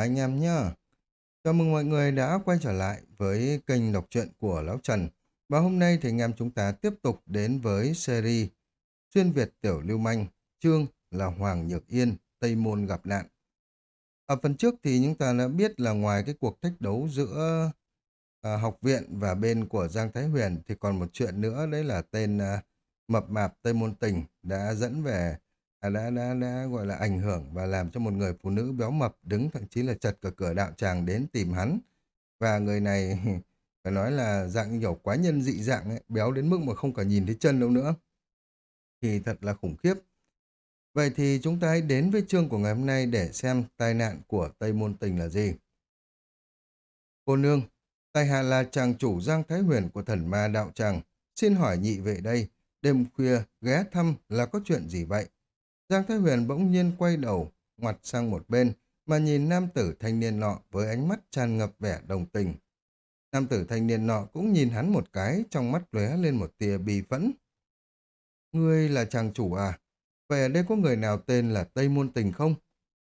anh em nhá. Chào mừng mọi người đã quay trở lại với kênh đọc truyện của Lão Trần. Và hôm nay thì anh em chúng ta tiếp tục đến với series Xuyên Việt Tiểu Lưu Manh, chương là Hoàng Nhược Yên, Tây Môn gặp nạn. Ở phần trước thì chúng ta đã biết là ngoài cái cuộc thách đấu giữa à, học viện và bên của Giang Thái Huyền thì còn một chuyện nữa đấy là tên à, Mập Mạp Tây Môn Tình đã dẫn về đã, đã, đã gọi là ảnh hưởng và làm cho một người phụ nữ béo mập đứng thậm chí là chật cả cửa đạo tràng đến tìm hắn. Và người này phải nói là dạng như kiểu nhân dị dạng ấy, béo đến mức mà không cả nhìn thấy chân đâu nữa. Thì thật là khủng khiếp. Vậy thì chúng ta hãy đến với chương của ngày hôm nay để xem tai nạn của Tây Môn Tình là gì. Cô nương, tài hạ là chàng chủ Giang Thái Huyền của thần ma đạo tràng. Xin hỏi nhị về đây, đêm khuya ghé thăm là có chuyện gì vậy? Giang Thái Huyền bỗng nhiên quay đầu, ngoặt sang một bên, mà nhìn nam tử thanh niên nọ với ánh mắt tràn ngập vẻ đồng tình. Nam tử thanh niên nọ cũng nhìn hắn một cái, trong mắt lóe lên một tia bi phẫn. Ngươi là chàng chủ à? Vậy ở đây có người nào tên là Tây Môn Tình không?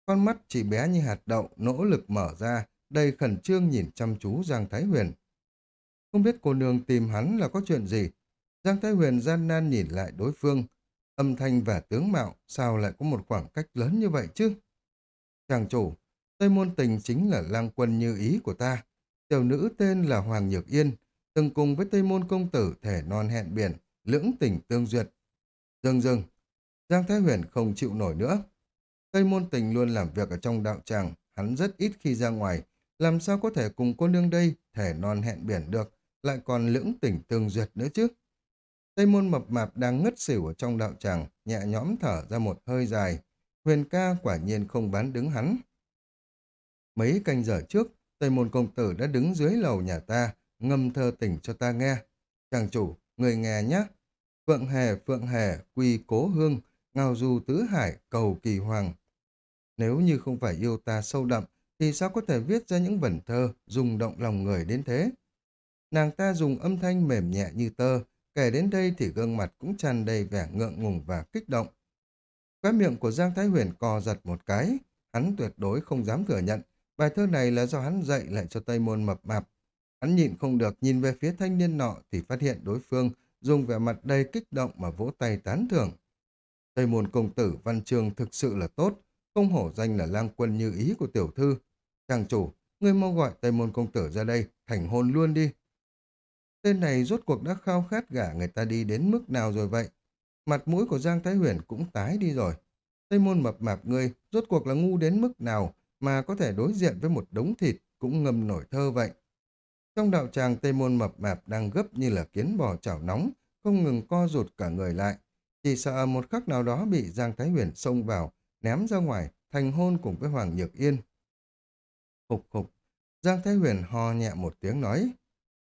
Con mắt chỉ bé như hạt đậu, nỗ lực mở ra, đầy khẩn trương nhìn chăm chú Giang Thái Huyền. Không biết cô nương tìm hắn là có chuyện gì? Giang Thái Huyền gian nan nhìn lại đối phương, âm thanh và tướng mạo sao lại có một khoảng cách lớn như vậy chứ? Chàng chủ, Tây Môn Tình chính là lang quân như ý của ta. Tiểu nữ tên là Hoàng Nhược Yên, từng cùng với Tây Môn Công Tử thể non hẹn biển, lưỡng tình tương duyệt. Dừng dừng, Giang Thái Huyền không chịu nổi nữa. Tây Môn Tình luôn làm việc ở trong đạo tràng, hắn rất ít khi ra ngoài, làm sao có thể cùng cô nương đây thể non hẹn biển được, lại còn lưỡng tình tương duyệt nữa chứ. Tây môn mập mạp đang ngất xỉu ở trong đạo tràng, nhẹ nhõm thở ra một hơi dài. Huyền ca quả nhiên không bán đứng hắn. Mấy canh giờ trước, Tây môn công tử đã đứng dưới lầu nhà ta, ngâm thơ tỉnh cho ta nghe. Chàng chủ, người nghe nhé. Phượng hề, phượng hề, quy cố hương, ngao du tứ hải, cầu kỳ hoàng. Nếu như không phải yêu ta sâu đậm, thì sao có thể viết ra những vần thơ rung động lòng người đến thế? Nàng ta dùng âm thanh mềm nhẹ như tơ, Kể đến đây thì gương mặt cũng tràn đầy vẻ ngượng ngùng và kích động. Khóe miệng của Giang Thái Huyền co giật một cái, hắn tuyệt đối không dám thừa nhận. Bài thơ này là do hắn dạy lại cho Tây Môn mập mạp. Hắn nhịn không được nhìn về phía thanh niên nọ thì phát hiện đối phương dùng vẻ mặt đầy kích động mà vỗ tay tán thưởng. Tây Môn công tử văn trường thực sự là tốt, không hổ danh là lang quân như ý của tiểu thư. Chàng chủ, ngươi mau gọi Tây Môn công tử ra đây, thành hôn luôn đi. Tên này rốt cuộc đã khao khát gả người ta đi đến mức nào rồi vậy? Mặt mũi của Giang Thái Huyền cũng tái đi rồi. Tây môn mập mạp ngươi, rốt cuộc là ngu đến mức nào mà có thể đối diện với một đống thịt cũng ngâm nổi thơ vậy. Trong đạo tràng Tây môn mập mạp đang gấp như là kiến bò chảo nóng, không ngừng co rụt cả người lại. Chỉ sợ một khắc nào đó bị Giang Thái Huyền xông vào, ném ra ngoài, thành hôn cùng với Hoàng Nhược Yên. Khục khục, Giang Thái Huyền ho nhẹ một tiếng nói,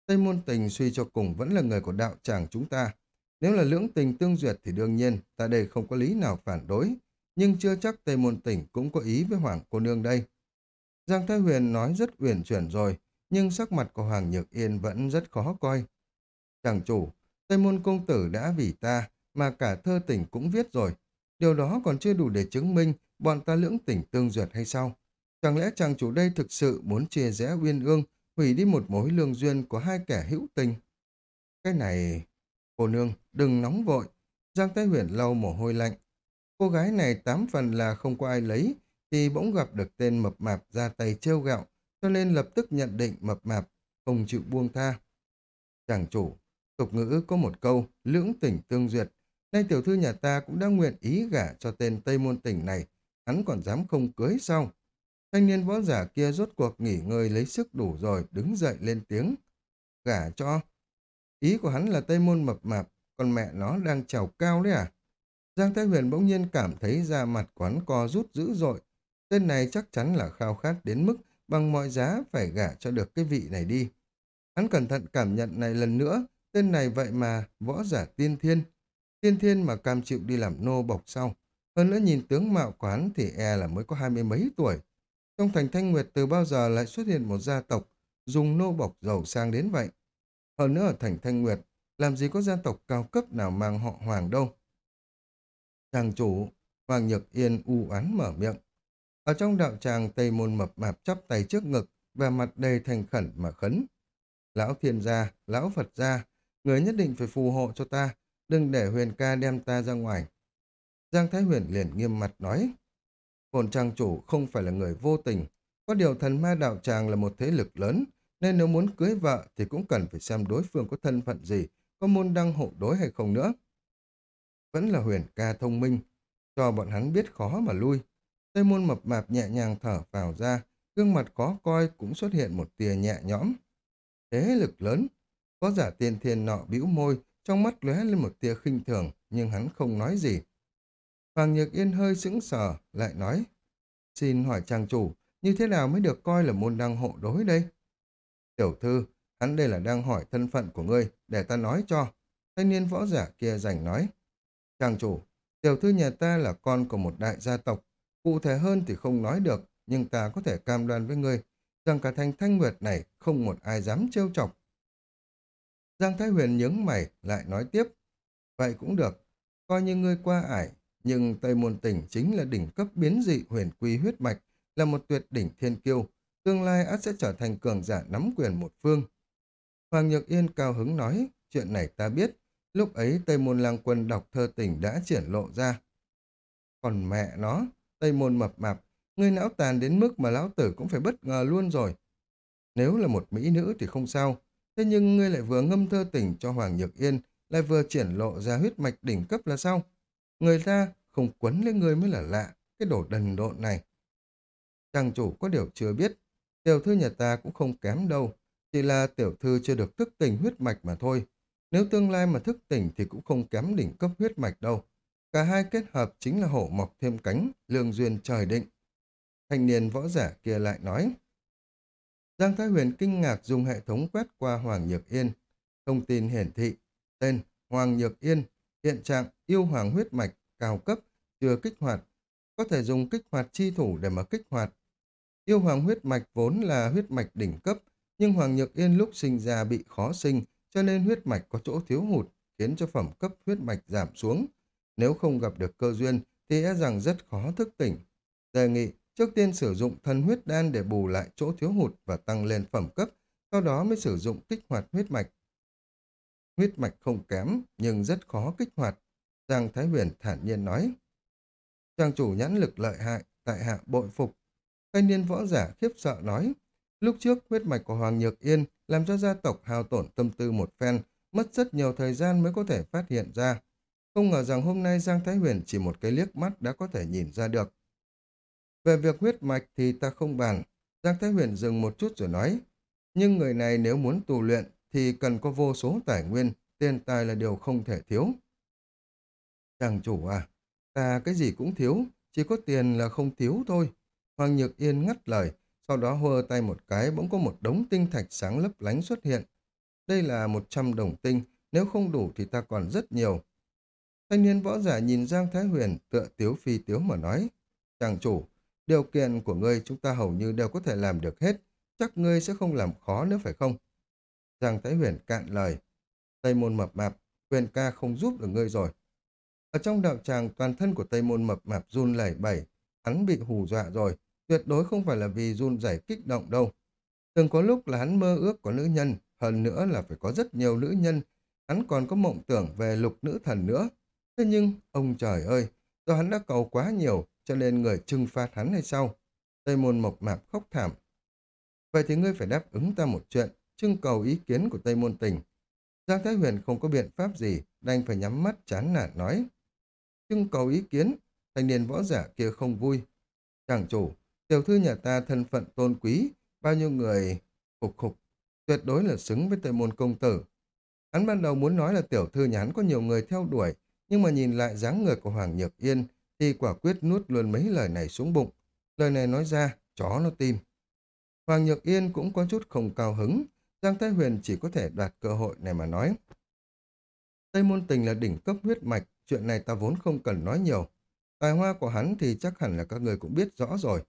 Tây môn tình suy cho cùng vẫn là người của đạo tràng chúng ta. Nếu là lưỡng tình tương duyệt thì đương nhiên ta đây không có lý nào phản đối. Nhưng chưa chắc Tây môn tình cũng có ý với Hoàng cô nương đây. Giang Thái Huyền nói rất uyển chuyển rồi, nhưng sắc mặt của Hoàng Nhược Yên vẫn rất khó coi. Chàng chủ, Tây môn công tử đã vì ta, mà cả thơ tình cũng viết rồi. Điều đó còn chưa đủ để chứng minh bọn ta lưỡng tình tương duyệt hay sao? Chẳng lẽ chàng chủ đây thực sự muốn chia rẽ uyên ương hủy đi một mối lương duyên của hai kẻ hữu tình. Cái này... Cô nương, đừng nóng vội. Giang Thái Huyền lau mồ hôi lạnh. Cô gái này tám phần là không có ai lấy, thì bỗng gặp được tên mập mạp ra tay trêu gạo, cho nên lập tức nhận định mập mạp, không chịu buông tha. Chàng chủ, tục ngữ có một câu, lưỡng tỉnh tương duyệt. Nay tiểu thư nhà ta cũng đã nguyện ý gả cho tên Tây Môn Tỉnh này, hắn còn dám không cưới sao? Thanh niên võ giả kia rốt cuộc nghỉ ngơi lấy sức đủ rồi, đứng dậy lên tiếng. Gả cho. Ý của hắn là Tây Môn mập mạp, còn mẹ nó đang trèo cao đấy à? Giang Thái Huyền bỗng nhiên cảm thấy da mặt quán co rút dữ dội. Tên này chắc chắn là khao khát đến mức bằng mọi giá phải gả cho được cái vị này đi. Hắn cẩn thận cảm nhận này lần nữa, tên này vậy mà võ giả tiên thiên. Tiên thiên mà cam chịu đi làm nô bọc sau. Hơn nữa nhìn tướng mạo quán thì e là mới có hai mươi mấy tuổi. Trong thành Thanh Nguyệt từ bao giờ lại xuất hiện một gia tộc dùng nô bọc giàu sang đến vậy? Hơn nữa ở thành Thanh Nguyệt, làm gì có gia tộc cao cấp nào mang họ Hoàng đâu? Chàng chủ, Hoàng Nhược Yên u oán mở miệng. Ở trong đạo tràng Tây Môn mập mạp chắp tay trước ngực và mặt đầy thành khẩn mà khấn. Lão thiên gia, lão Phật gia, người nhất định phải phù hộ cho ta, đừng để huyền ca đem ta ra ngoài. Giang Thái Huyền liền nghiêm mặt nói, Bồn trang chủ không phải là người vô tình, có điều thần ma đạo tràng là một thế lực lớn, nên nếu muốn cưới vợ thì cũng cần phải xem đối phương có thân phận gì, có môn đăng hộ đối hay không nữa. Vẫn là huyền ca thông minh, cho bọn hắn biết khó mà lui. Tây môn mập mạp nhẹ nhàng thở vào ra, gương mặt có coi cũng xuất hiện một tia nhẹ nhõm. Thế lực lớn, có giả tiên thiên nọ bĩu môi, trong mắt lóe lên một tia khinh thường, nhưng hắn không nói gì. Hoàng Nhược Yên hơi sững sờ, lại nói, xin hỏi trang chủ, như thế nào mới được coi là môn đăng hộ đối đây? Tiểu thư, hắn đây là đang hỏi thân phận của ngươi, để ta nói cho. Thanh niên võ giả kia rảnh nói. Trang chủ, tiểu thư nhà ta là con của một đại gia tộc. Cụ thể hơn thì không nói được, nhưng ta có thể cam đoan với ngươi rằng cả thành thanh nguyệt này không một ai dám trêu chọc. Giang Thái Huyền nhướng mày, lại nói tiếp. Vậy cũng được, coi như ngươi qua ải, nhưng Tây Môn Tỉnh chính là đỉnh cấp biến dị huyền quy huyết mạch, là một tuyệt đỉnh thiên kiêu, tương lai ắt sẽ trở thành cường giả nắm quyền một phương. Hoàng Nhược Yên cao hứng nói, chuyện này ta biết, lúc ấy Tây Môn Lang Quân đọc thơ tình đã triển lộ ra. Còn mẹ nó, Tây Môn mập mạp, người não tàn đến mức mà lão tử cũng phải bất ngờ luôn rồi. Nếu là một mỹ nữ thì không sao, thế nhưng ngươi lại vừa ngâm thơ tình cho Hoàng Nhược Yên, lại vừa triển lộ ra huyết mạch đỉnh cấp là sao? Người ta không quấn lên người mới là lạ, cái đồ đần độn này. Chàng chủ có điều chưa biết, tiểu thư nhà ta cũng không kém đâu, chỉ là tiểu thư chưa được thức tỉnh huyết mạch mà thôi. Nếu tương lai mà thức tỉnh thì cũng không kém đỉnh cấp huyết mạch đâu. Cả hai kết hợp chính là hổ mọc thêm cánh, lương duyên trời định. Thanh niên võ giả kia lại nói. Giang Thái Huyền kinh ngạc dùng hệ thống quét qua Hoàng Nhược Yên. Thông tin hiển thị, tên Hoàng Nhược Yên, hiện trạng yêu hoàng huyết mạch, cao cấp, chưa kích hoạt. Có thể dùng kích hoạt chi thủ để mà kích hoạt. Yêu hoàng huyết mạch vốn là huyết mạch đỉnh cấp, nhưng Hoàng Nhược Yên lúc sinh ra bị khó sinh, cho nên huyết mạch có chỗ thiếu hụt, khiến cho phẩm cấp huyết mạch giảm xuống. Nếu không gặp được cơ duyên, thì e rằng rất khó thức tỉnh. Đề nghị, trước tiên sử dụng thần huyết đan để bù lại chỗ thiếu hụt và tăng lên phẩm cấp, sau đó mới sử dụng kích hoạt huyết mạch. Huyết mạch không kém, nhưng rất khó kích hoạt. Giang Thái Huyền thản nhiên nói. Trang chủ nhãn lực lợi hại, tại hạ bội phục. Thanh niên võ giả khiếp sợ nói. Lúc trước, huyết mạch của Hoàng Nhược Yên làm cho gia tộc hao tổn tâm tư một phen, mất rất nhiều thời gian mới có thể phát hiện ra. Không ngờ rằng hôm nay Giang Thái Huyền chỉ một cái liếc mắt đã có thể nhìn ra được. Về việc huyết mạch thì ta không bàn. Giang Thái Huyền dừng một chút rồi nói. Nhưng người này nếu muốn tu luyện thì cần có vô số tài nguyên, tiền tài là điều không thể thiếu. Chàng chủ à, ta cái gì cũng thiếu, chỉ có tiền là không thiếu thôi. Hoàng Nhược Yên ngắt lời, sau đó hơ tay một cái bỗng có một đống tinh thạch sáng lấp lánh xuất hiện. Đây là một trăm đồng tinh, nếu không đủ thì ta còn rất nhiều. Thanh niên võ giả nhìn Giang Thái Huyền tựa tiếu phi tiếu mà nói. Chàng chủ, điều kiện của ngươi chúng ta hầu như đều có thể làm được hết, chắc ngươi sẽ không làm khó nữa phải không? Giang Thái Huyền cạn lời. Tây môn mập mạp, huyền ca không giúp được ngươi rồi. Ở trong đạo tràng toàn thân của Tây môn mập mạp run lẩy bẩy, hắn bị hù dọa rồi, tuyệt đối không phải là vì run rẩy kích động đâu. Từng có lúc là hắn mơ ước có nữ nhân, hơn nữa là phải có rất nhiều nữ nhân, hắn còn có mộng tưởng về lục nữ thần nữa. Thế nhưng, ông trời ơi, do hắn đã cầu quá nhiều, cho nên người trừng phạt hắn hay sao? Tây môn mộc mạp khóc thảm. Vậy thì ngươi phải đáp ứng ta một chuyện, trưng cầu ý kiến của Tây môn tình. Giang Thái Huyền không có biện pháp gì, đành phải nhắm mắt chán nản nói. Trưng cầu ý kiến, thanh niên võ giả kia không vui. Chàng chủ, tiểu thư nhà ta thân phận tôn quý, bao nhiêu người phục khục, tuyệt đối là xứng với tây môn công tử. Hắn ban đầu muốn nói là tiểu thư nhà hắn có nhiều người theo đuổi, nhưng mà nhìn lại dáng người của Hoàng Nhược Yên, thì quả quyết nuốt luôn mấy lời này xuống bụng. Lời này nói ra, chó nó tin. Hoàng Nhược Yên cũng có chút không cao hứng, Giang Thái Huyền chỉ có thể đoạt cơ hội này mà nói. Tây môn tình là đỉnh cấp huyết mạch, chuyện này ta vốn không cần nói nhiều. Tài hoa của hắn thì chắc hẳn là các người cũng biết rõ rồi.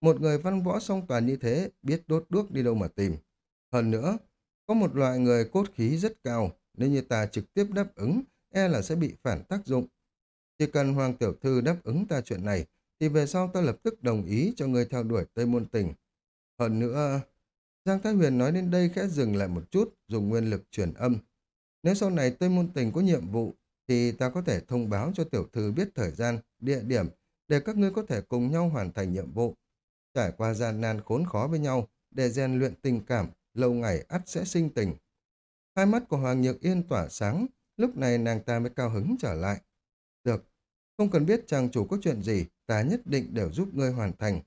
Một người văn võ song toàn như thế, biết đốt đuốc đi đâu mà tìm. Hơn nữa, có một loại người cốt khí rất cao, nếu như ta trực tiếp đáp ứng, e là sẽ bị phản tác dụng. Chỉ cần Hoàng Tiểu Thư đáp ứng ta chuyện này, thì về sau ta lập tức đồng ý cho người theo đuổi Tây Môn Tình. Hơn nữa, Giang Thái Huyền nói đến đây khẽ dừng lại một chút, dùng nguyên lực truyền âm. Nếu sau này Tây Môn Tình có nhiệm vụ, thì ta có thể thông báo cho tiểu thư biết thời gian, địa điểm, để các ngươi có thể cùng nhau hoàn thành nhiệm vụ. Trải qua gian nan khốn khó với nhau, để rèn luyện tình cảm, lâu ngày ắt sẽ sinh tình. Hai mắt của Hoàng Nhược Yên tỏa sáng, lúc này nàng ta mới cao hứng trở lại. Được, không cần biết chàng chủ có chuyện gì, ta nhất định đều giúp ngươi hoàn thành.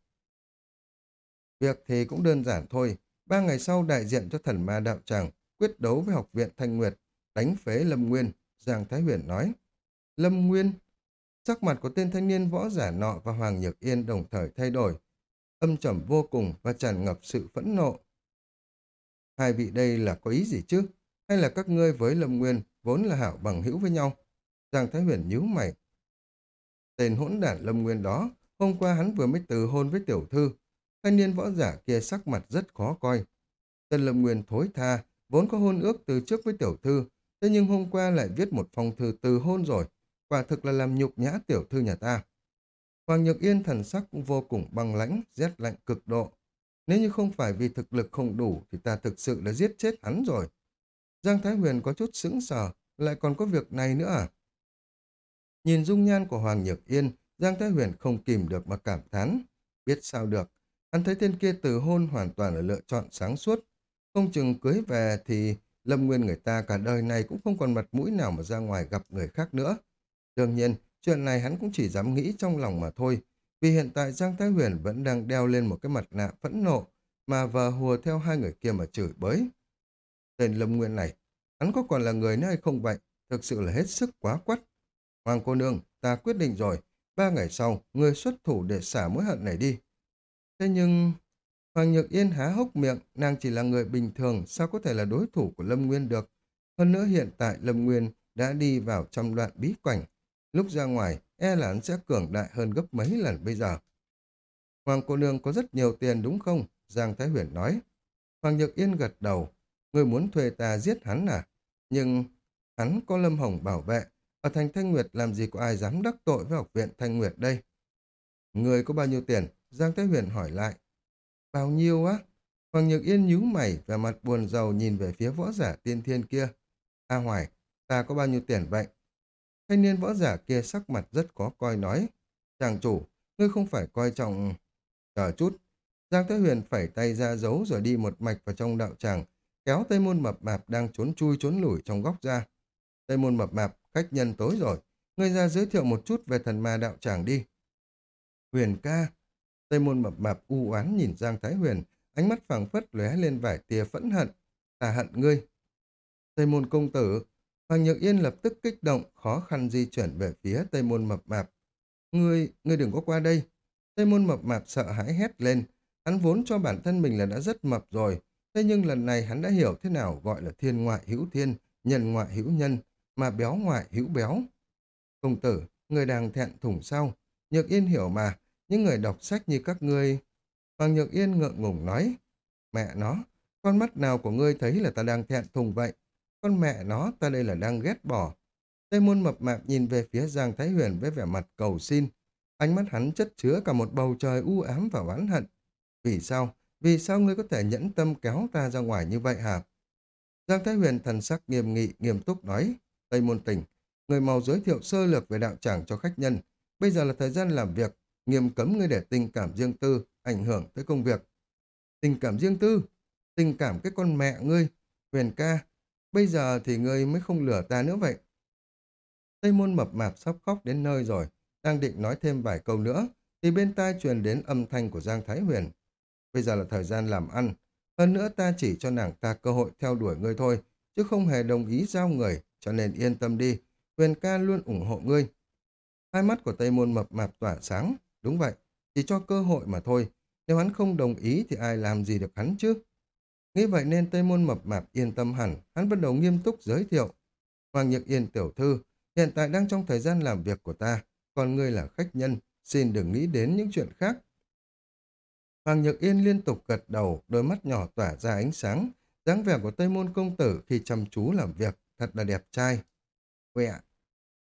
Việc thì cũng đơn giản thôi, ba ngày sau đại diện cho thần ma đạo tràng quyết đấu với học viện Thanh Nguyệt, đánh phế Lâm Nguyên, Giang Thái Huyền nói. Lâm Nguyên, sắc mặt của tên thanh niên võ giả nọ và Hoàng Nhược Yên đồng thời thay đổi, âm trầm vô cùng và tràn ngập sự phẫn nộ. Hai vị đây là có ý gì chứ? Hay là các ngươi với Lâm Nguyên vốn là hảo bằng hữu với nhau? Giang Thái Huyền nhíu mày. Tên hỗn đản Lâm Nguyên đó, hôm qua hắn vừa mới từ hôn với tiểu thư. Thanh niên võ giả kia sắc mặt rất khó coi. tần Lâm Nguyên thối tha, vốn có hôn ước từ trước với tiểu thư, thế nhưng hôm qua lại viết một phong thư từ hôn rồi. Quả thực là làm nhục nhã tiểu thư nhà ta. Hoàng Nhược Yên thần sắc cũng vô cùng băng lãnh, rét lạnh cực độ. Nếu như không phải vì thực lực không đủ thì ta thực sự đã giết chết hắn rồi. Giang Thái Huyền có chút sững sờ, lại còn có việc này nữa à? Nhìn dung nhan của Hoàng Nhược Yên, Giang Thái Huyền không kìm được mà cảm thán. Biết sao được, hắn thấy tên kia từ hôn hoàn toàn là lựa chọn sáng suốt. Không chừng cưới về thì Lâm Nguyên người ta cả đời này cũng không còn mặt mũi nào mà ra ngoài gặp người khác nữa. Đương nhiên, chuyện này hắn cũng chỉ dám nghĩ trong lòng mà thôi, vì hiện tại Giang Thái Huyền vẫn đang đeo lên một cái mặt nạ phẫn nộ, mà vờ hùa theo hai người kia mà chửi bới. Tên Lâm Nguyên này, hắn có còn là người nữa hay không vậy? Thực sự là hết sức quá quắt. Hoàng cô nương, ta quyết định rồi, ba ngày sau, người xuất thủ để xả mối hận này đi. Thế nhưng... Hoàng Nhược Yên há hốc miệng, nàng chỉ là người bình thường, sao có thể là đối thủ của Lâm Nguyên được. Hơn nữa hiện tại Lâm Nguyên đã đi vào trong đoạn bí cảnh. Lúc ra ngoài, e là hắn sẽ cường đại hơn gấp mấy lần bây giờ. Hoàng cô nương có rất nhiều tiền đúng không? Giang Thái Huyền nói. Hoàng Nhược Yên gật đầu. Người muốn thuê ta giết hắn à? Nhưng hắn có Lâm Hồng bảo vệ. Ở thành Thanh Nguyệt làm gì có ai dám đắc tội với học viện Thanh Nguyệt đây? Người có bao nhiêu tiền? Giang Thái Huyền hỏi lại. Bao nhiêu á? Hoàng Nhược Yên nhíu mày và mặt buồn rầu nhìn về phía võ giả tiên thiên kia. A Hoài, ta có bao nhiêu tiền vậy? Thanh niên võ giả kia sắc mặt rất khó coi nói. Chàng chủ, ngươi không phải coi trọng... Chờ chút. Giang Thái Huyền phẩy tay ra giấu rồi đi một mạch vào trong đạo tràng, kéo Tây Môn Mập Mạp đang trốn chui trốn lủi trong góc ra. Tây Môn Mập Mạp, khách nhân tối rồi. Ngươi ra giới thiệu một chút về thần ma đạo tràng đi. Huyền ca. Tây Môn Mập Mạp u oán nhìn Giang Thái Huyền, ánh mắt phảng phất lóe lên vài tia phẫn hận. Ta hận ngươi. Tây Môn công tử, Hoàng Nhược Yên lập tức kích động, khó khăn di chuyển về phía Tây Môn Mập Mạp. Ngươi, ngươi đừng có qua đây. Tây Môn Mập Mạp sợ hãi hét lên. Hắn vốn cho bản thân mình là đã rất mập rồi. Thế nhưng lần này hắn đã hiểu thế nào gọi là thiên ngoại hữu thiên, nhân ngoại hữu nhân, mà béo ngoại hữu béo. Công tử, người đang thẹn thùng sao? Nhược Yên hiểu mà, những người đọc sách như các ngươi... Hoàng Nhược Yên ngượng ngùng nói, mẹ nó, con mắt nào của ngươi thấy là ta đang thẹn thùng vậy? Con mẹ nó, ta đây là đang ghét bỏ. Tây môn mập mạp nhìn về phía Giang Thái Huyền với vẻ mặt cầu xin. Ánh mắt hắn chất chứa cả một bầu trời u ám và oán hận. Vì sao? Vì sao ngươi có thể nhẫn tâm kéo ta ra ngoài như vậy hả? Giang Thái Huyền thần sắc nghiêm nghị, nghiêm túc nói. Tây môn tỉnh người mau giới thiệu sơ lược về đạo tràng cho khách nhân. Bây giờ là thời gian làm việc, nghiêm cấm ngươi để tình cảm riêng tư, ảnh hưởng tới công việc. Tình cảm riêng tư? Tình cảm cái con mẹ ngươi? Huyền ca, Bây giờ thì ngươi mới không lừa ta nữa vậy. Tây môn mập mạp sắp khóc đến nơi rồi, đang định nói thêm vài câu nữa, thì bên tai truyền đến âm thanh của Giang Thái Huyền. Bây giờ là thời gian làm ăn, hơn nữa ta chỉ cho nàng ta cơ hội theo đuổi ngươi thôi, chứ không hề đồng ý giao người, cho nên yên tâm đi, Huyền ca luôn ủng hộ ngươi. Hai mắt của Tây môn mập mạp tỏa sáng, đúng vậy, chỉ cho cơ hội mà thôi, nếu hắn không đồng ý thì ai làm gì được hắn chứ? Nghĩ vậy nên Tây Môn mập mạp yên tâm hẳn, hắn bắt đầu nghiêm túc giới thiệu. Hoàng nhật Yên tiểu thư, hiện tại đang trong thời gian làm việc của ta, còn ngươi là khách nhân, xin đừng nghĩ đến những chuyện khác. Hoàng nhật Yên liên tục gật đầu, đôi mắt nhỏ tỏa ra ánh sáng, dáng vẻ của Tây Môn công tử khi chăm chú làm việc, thật là đẹp trai. Quẹ!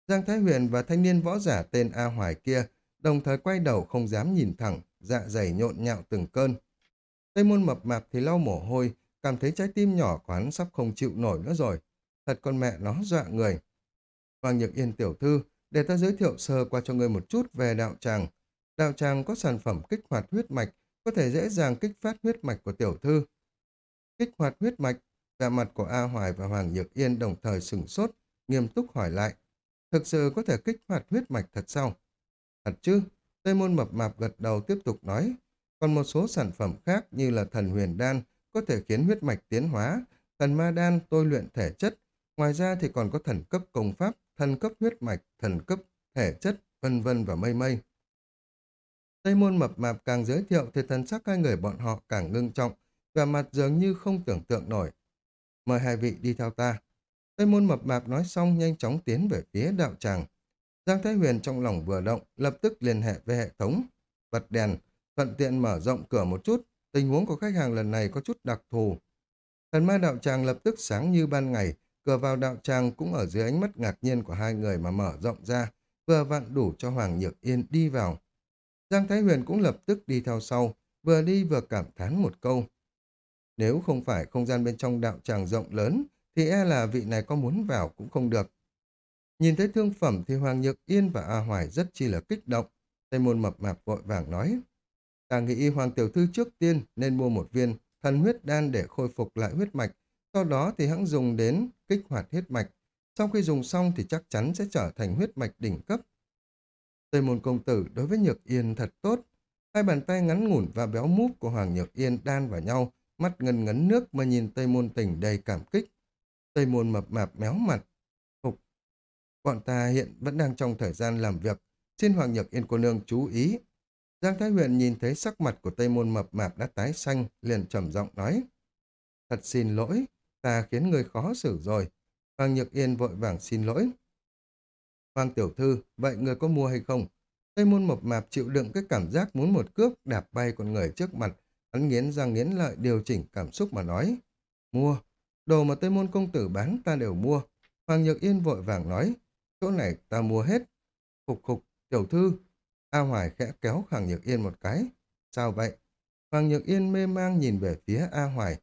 Giang Thái Huyền và thanh niên võ giả tên A Hoài kia đồng thời quay đầu không dám nhìn thẳng, dạ dày nhộn nhạo từng cơn. Tây môn mập mạp thì lau mồ hôi, cảm thấy trái tim nhỏ của hắn sắp không chịu nổi nữa rồi. Thật con mẹ nó dọa người. Hoàng Nhược Yên tiểu thư, để ta giới thiệu sơ qua cho ngươi một chút về đạo tràng. Đạo tràng có sản phẩm kích hoạt huyết mạch, có thể dễ dàng kích phát huyết mạch của tiểu thư. Kích hoạt huyết mạch, vẻ mặt của A Hoài và Hoàng Nhược Yên đồng thời sừng sốt, nghiêm túc hỏi lại. Thực sự có thể kích hoạt huyết mạch thật sao? Thật chứ? Tây môn mập mạp gật đầu tiếp tục nói. Còn một số sản phẩm khác như là thần huyền đan có thể khiến huyết mạch tiến hóa, thần ma đan tôi luyện thể chất. Ngoài ra thì còn có thần cấp công pháp, thần cấp huyết mạch, thần cấp thể chất, vân vân và mây mây. Tây môn mập mạp càng giới thiệu thì thần sắc hai người bọn họ càng ngưng trọng, và mặt dường như không tưởng tượng nổi. Mời hai vị đi theo ta. Tây môn mập mạp nói xong nhanh chóng tiến về phía đạo tràng. Giang Thái Huyền trong lòng vừa động, lập tức liên hệ với hệ thống. Bật đèn, thuận tiện mở rộng cửa một chút. Tình huống của khách hàng lần này có chút đặc thù. Thần ma đạo tràng lập tức sáng như ban ngày, cửa vào đạo tràng cũng ở dưới ánh mắt ngạc nhiên của hai người mà mở rộng ra, vừa vặn đủ cho Hoàng Nhược Yên đi vào. Giang Thái Huyền cũng lập tức đi theo sau, vừa đi vừa cảm thán một câu. Nếu không phải không gian bên trong đạo tràng rộng lớn, thì e là vị này có muốn vào cũng không được. Nhìn thấy thương phẩm thì Hoàng Nhược Yên và A Hoài rất chi là kích động. Tây môn mập mạp vội vàng nói. Ta nghĩ Hoàng Tiểu Thư trước tiên nên mua một viên thần huyết đan để khôi phục lại huyết mạch. Sau đó thì hãng dùng đến kích hoạt huyết mạch. Sau khi dùng xong thì chắc chắn sẽ trở thành huyết mạch đỉnh cấp. Tây môn công tử đối với Nhược Yên thật tốt. Hai bàn tay ngắn ngủn và béo múp của Hoàng Nhược Yên đan vào nhau, mắt ngân ngấn nước mà nhìn Tây môn tỉnh đầy cảm kích. Tây môn mập mạp méo mặt. Bọn ta hiện vẫn đang trong thời gian làm việc. Xin Hoàng Nhược Yên cô nương chú ý. Giang Thái Huyền nhìn thấy sắc mặt của Tây môn mập mạp đã tái xanh, liền trầm giọng nói. Thật xin lỗi, ta khiến người khó xử rồi. Hoàng Nhược Yên vội vàng xin lỗi. Hoàng tiểu thư, vậy người có mua hay không? Tây môn mập mạp chịu đựng cái cảm giác muốn một cước đạp bay con người trước mặt. Hắn nghiến răng nghiến lợi điều chỉnh cảm xúc mà nói. Mua, đồ mà Tây môn công tử bán ta đều mua. Hoàng Nhược Yên vội vàng nói. Chỗ này ta mua hết. Khục khục, tiểu thư. A Hoài khẽ kéo Hoàng Nhược Yên một cái. Sao vậy? Hoàng Nhược Yên mê mang nhìn về phía A Hoài.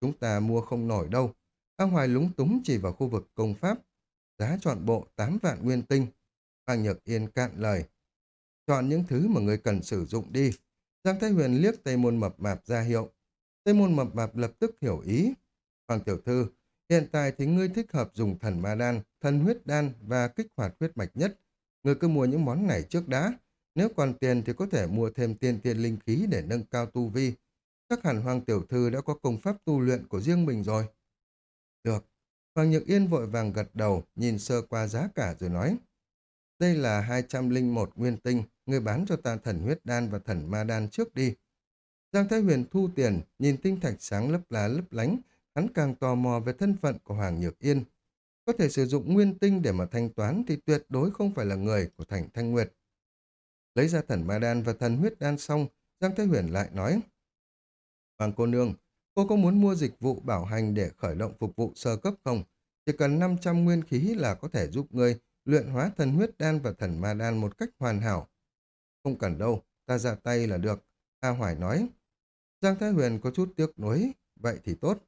Chúng ta mua không nổi đâu. A Hoài lúng túng chỉ vào khu vực công pháp. Giá chọn bộ 8 vạn nguyên tinh. Hoàng Nhược Yên cạn lời. Chọn những thứ mà người cần sử dụng đi. Giang Thái Huyền liếc Tây Môn Mập Mạp ra hiệu. Tây Môn Mập Mạp lập tức hiểu ý. Hoàng Tiểu Thư, hiện tại thì ngươi thích hợp dùng thần ma đan, thần huyết đan và kích hoạt huyết mạch nhất. người cứ mua những món này trước đã. Nếu còn tiền thì có thể mua thêm tiên tiên linh khí để nâng cao tu vi. Chắc hẳn Hoàng Tiểu Thư đã có công pháp tu luyện của riêng mình rồi. Được. Hoàng Nhược Yên vội vàng gật đầu, nhìn sơ qua giá cả rồi nói. Đây là 201 nguyên tinh, người bán cho ta thần huyết đan và thần ma đan trước đi. Giang Thái Huyền thu tiền, nhìn tinh thạch sáng lấp lá lấp lánh, hắn càng tò mò về thân phận của Hoàng Nhược Yên. Có thể sử dụng nguyên tinh để mà thanh toán thì tuyệt đối không phải là người của thành Thanh Nguyệt. Lấy ra thần ma đan và thần huyết đan xong, Giang Thái Huyền lại nói. Hoàng cô nương, cô có muốn mua dịch vụ bảo hành để khởi động phục vụ sơ cấp không? Chỉ cần 500 nguyên khí là có thể giúp ngươi luyện hóa thần huyết đan và thần ma đan một cách hoàn hảo. Không cần đâu, ta ra tay là được. A Hoài nói. Giang Thái Huyền có chút tiếc nuối, vậy thì tốt.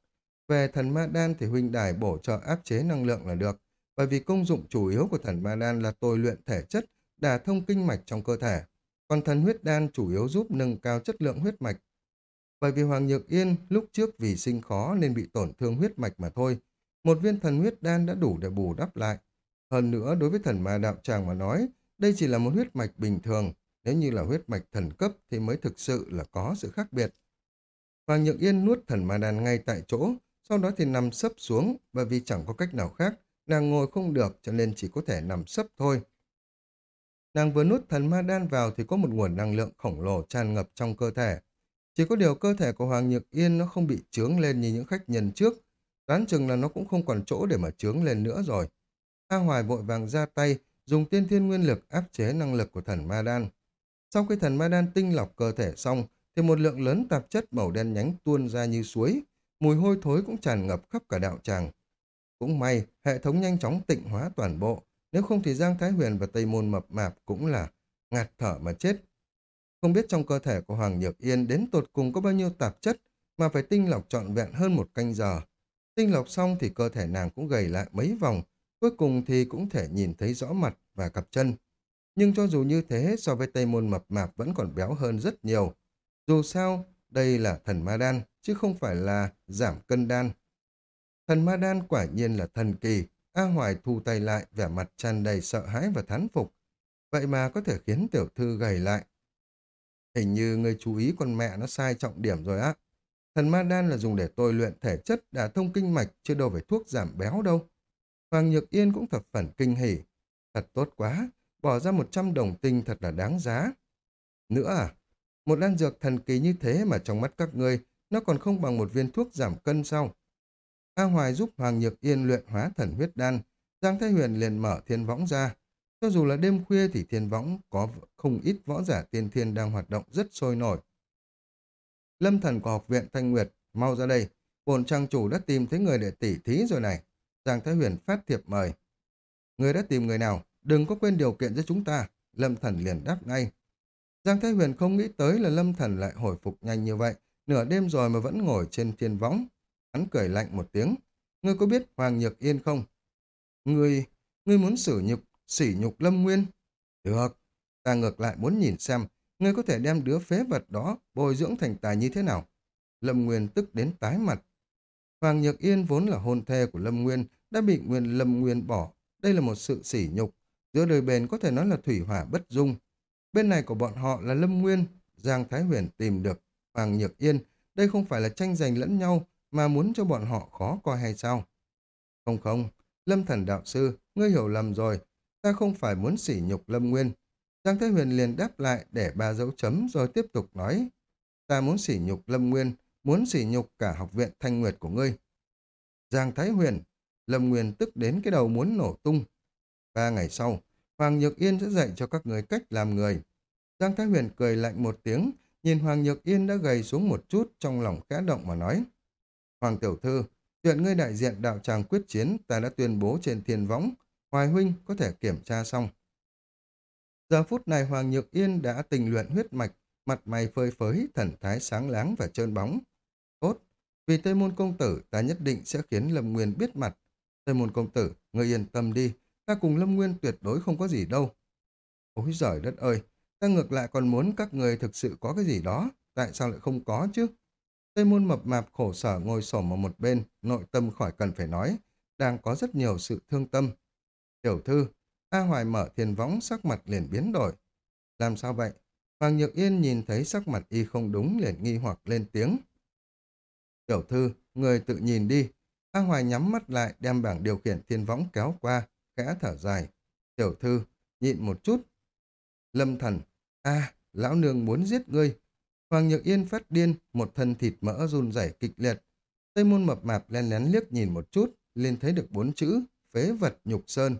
Về thần ma đan thì huynh đài bổ trợ áp chế năng lượng là được, bởi vì công dụng chủ yếu của thần ma đan là tôi luyện thể chất, đả thông kinh mạch trong cơ thể. Còn thần huyết đan chủ yếu giúp nâng cao chất lượng huyết mạch. Bởi vì Hoàng Nhược Yên lúc trước vì sinh khó nên bị tổn thương huyết mạch mà thôi. Một viên thần huyết đan đã đủ để bù đắp lại. Hơn nữa, đối với thần ma đạo tràng mà nói, đây chỉ là một huyết mạch bình thường. Nếu như là huyết mạch thần cấp thì mới thực sự là có sự khác biệt. Hoàng Nhược Yên nuốt thần ma đan ngay tại chỗ, sau đó thì nằm sấp xuống, bởi vì chẳng có cách nào khác, nàng ngồi không được cho nên chỉ có thể nằm sấp thôi. Nàng vừa nuốt thần ma đan vào thì có một nguồn năng lượng khổng lồ tràn ngập trong cơ thể. Chỉ có điều cơ thể của Hoàng Nhược Yên nó không bị trướng lên như những khách nhân trước, đoán chừng là nó cũng không còn chỗ để mà trướng lên nữa rồi. A Hoài vội vàng ra tay, dùng tiên thiên nguyên lực áp chế năng lực của thần ma đan. Sau khi thần ma đan tinh lọc cơ thể xong, thì một lượng lớn tạp chất màu đen nhánh tuôn ra như suối, mùi hôi thối cũng tràn ngập khắp cả đạo tràng. Cũng may, hệ thống nhanh chóng tịnh hóa toàn bộ, nếu không thì Giang Thái Huyền và Tây Môn Mập Mạp cũng là ngạt thở mà chết. Không biết trong cơ thể của Hoàng Nhược Yên đến tột cùng có bao nhiêu tạp chất mà phải tinh lọc trọn vẹn hơn một canh giờ. Tinh lọc xong thì cơ thể nàng cũng gầy lại mấy vòng, cuối cùng thì cũng thể nhìn thấy rõ mặt và cặp chân. Nhưng cho dù như thế, so với Tây Môn Mập Mạp vẫn còn béo hơn rất nhiều. Dù sao, đây là thần ma đan, chứ không phải là giảm cân đan. Thần ma đan quả nhiên là thần kỳ. A Hoài thu tay lại, vẻ mặt tràn đầy sợ hãi và thán phục. Vậy mà có thể khiến tiểu thư gầy lại. Hình như người chú ý con mẹ nó sai trọng điểm rồi á. Thần ma đan là dùng để tôi luyện thể chất đả thông kinh mạch, chứ đâu phải thuốc giảm béo đâu. Hoàng Nhược Yên cũng thập phần kinh hỉ. Thật tốt quá, bỏ ra 100 đồng tinh thật là đáng giá. Nữa à, một đan dược thần kỳ như thế mà trong mắt các ngươi, nó còn không bằng một viên thuốc giảm cân sau. A Hoài giúp Hoàng Nhược Yên luyện hóa thần huyết đan, Giang Thái Huyền liền mở thiên võng ra. Cho dù là đêm khuya thì thiên võng có không ít võ giả tiên thiên đang hoạt động rất sôi nổi. Lâm thần của học viện Thanh Nguyệt, mau ra đây. Bồn trang chủ đã tìm thấy người để tỉ thí rồi này. Giang Thái Huyền phát thiệp mời. Người đã tìm người nào? Đừng có quên điều kiện cho chúng ta. Lâm thần liền đáp ngay. Giang Thái Huyền không nghĩ tới là Lâm thần lại hồi phục nhanh như vậy. Nửa đêm rồi mà vẫn ngồi trên thiên võng. Hắn cười lạnh một tiếng. Ngươi có biết Hoàng Nhược Yên không? Ngươi, ngươi muốn xử nhục, sỉ nhục Lâm Nguyên? Được, ta ngược lại muốn nhìn xem ngươi có thể đem đứa phế vật đó bồi dưỡng thành tài như thế nào? Lâm Nguyên tức đến tái mặt. Hoàng Nhược Yên vốn là hôn thê của Lâm Nguyên, đã bị Nguyên Lâm Nguyên bỏ. Đây là một sự sỉ nhục. Giữa đời bền có thể nói là thủy hỏa bất dung. Bên này của bọn họ là Lâm Nguyên, Giang Thái Huyền tìm được Hoàng Nhược Yên. Đây không phải là tranh giành lẫn nhau, mà muốn cho bọn họ khó coi hay sao? Không không, Lâm Thần Đạo Sư, ngươi hiểu lầm rồi. Ta không phải muốn sỉ nhục Lâm Nguyên, Giang Thế Huyền liền đáp lại để ba dấu chấm rồi tiếp tục nói. Ta muốn sỉ nhục Lâm Nguyên, muốn sỉ nhục cả học viện Thanh Nguyệt của ngươi. Giang Thái Huyền, Lâm Nguyên tức đến cái đầu muốn nổ tung. Ba ngày sau, Hoàng Nhược Yên sẽ dạy cho các người cách làm người. Giang Thái Huyền cười lạnh một tiếng, nhìn Hoàng Nhược Yên đã gầy xuống một chút trong lòng khẽ động mà nói. Hoàng Tiểu Thư, chuyện ngươi đại diện đạo tràng quyết chiến ta đã tuyên bố trên thiên võng. Hoài Huynh có thể kiểm tra xong. Giờ phút này Hoàng Nhược Yên đã tình luyện huyết mạch, mặt mày phơi phới, thần thái sáng láng và trơn bóng. Tốt, vì Tây Môn Công Tử ta nhất định sẽ khiến Lâm Nguyên biết mặt. Tây Môn Công Tử, ngươi yên tâm đi, ta cùng Lâm Nguyên tuyệt đối không có gì đâu. Ôi giời đất ơi, ta ngược lại còn muốn các người thực sự có cái gì đó, tại sao lại không có chứ? Tây Môn mập mạp khổ sở ngồi xổm ở một bên, nội tâm khỏi cần phải nói, đang có rất nhiều sự thương tâm. Tiểu thư, A Hoài mở thiền võng sắc mặt liền biến đổi. Làm sao vậy? Hoàng Nhược Yên nhìn thấy sắc mặt y không đúng liền nghi hoặc lên tiếng. Tiểu thư, người tự nhìn đi. A Hoài nhắm mắt lại đem bảng điều khiển thiên võng kéo qua, khẽ thở dài. Tiểu thư, nhịn một chút. Lâm thần, a lão nương muốn giết ngươi. Hoàng Nhược Yên phát điên, một thân thịt mỡ run rẩy kịch liệt. Tây môn mập mạp len lén liếc nhìn một chút, liền thấy được bốn chữ, phế vật nhục sơn.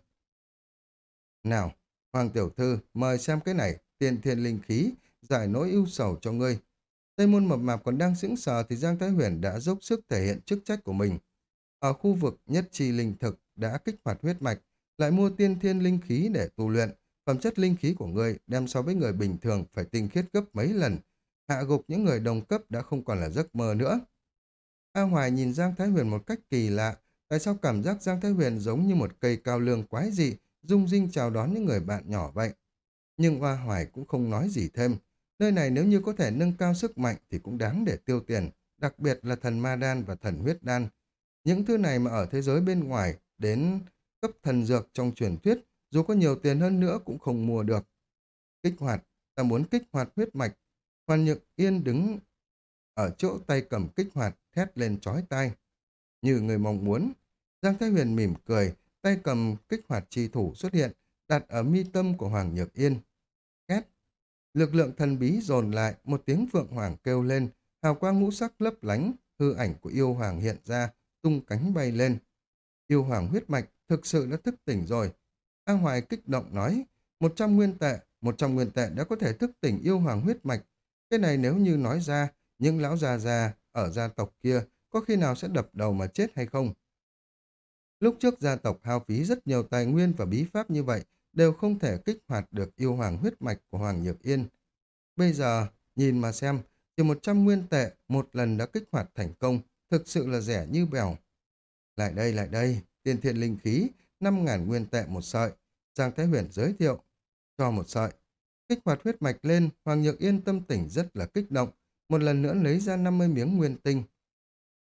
Nào, Hoàng Tiểu Thư, mời xem cái này, tiền thiên linh khí, giải nỗi ưu sầu cho ngươi. Tây môn mập mạp còn đang sững sờ thì Giang Thái Huyền đã dốc sức thể hiện chức trách của mình. Ở khu vực nhất chi linh thực đã kích hoạt huyết mạch, lại mua tiên thiên linh khí để tu luyện. Phẩm chất linh khí của ngươi đem so với người bình thường phải tinh khiết gấp mấy lần. Hạ gục những người đồng cấp đã không còn là giấc mơ nữa. A Hoài nhìn Giang Thái Huyền một cách kỳ lạ, tại sao cảm giác Giang Thái Huyền giống như một cây cao lương quái dị, rung rinh chào đón những người bạn nhỏ vậy. Nhưng a Hoài cũng không nói gì thêm. Nơi này nếu như có thể nâng cao sức mạnh thì cũng đáng để tiêu tiền, đặc biệt là thần ma đan và thần huyết đan. Những thứ này mà ở thế giới bên ngoài đến cấp thần dược trong truyền thuyết, dù có nhiều tiền hơn nữa cũng không mua được. Kích hoạt, ta muốn kích hoạt huyết mạch. Hoàn Nhược Yên đứng ở chỗ tay cầm kích hoạt, thét lên chói tai. Như người mong muốn, Giang Thái Huyền mỉm cười, tay cầm kích hoạt chi thủ xuất hiện, đặt ở mi tâm của Hoàng Nhược Yên. Két! Lực lượng thần bí dồn lại, một tiếng phượng hoàng kêu lên, hào quang ngũ sắc lấp lánh, hư ảnh của yêu hoàng hiện ra, tung cánh bay lên. Yêu hoàng huyết mạch thực sự đã thức tỉnh rồi. A Hoài kích động nói, một trăm nguyên tệ, một trăm nguyên tệ đã có thể thức tỉnh yêu hoàng huyết mạch. Cái này nếu như nói ra, những lão già già ở gia tộc kia có khi nào sẽ đập đầu mà chết hay không? Lúc trước gia tộc hao phí rất nhiều tài nguyên và bí pháp như vậy đều không thể kích hoạt được yêu hoàng huyết mạch của Hoàng Nhược Yên. Bây giờ, nhìn mà xem, chỉ 100 nguyên tệ một lần đã kích hoạt thành công, thực sự là rẻ như bèo. Lại đây, lại đây, tiền thiện linh khí, 5.000 nguyên tệ một sợi. Giang Thái Huyền giới thiệu, cho một sợi. Kích hoạt huyết mạch lên, Hoàng Nhược Yên tâm tỉnh rất là kích động, một lần nữa lấy ra 50 miếng nguyên tinh.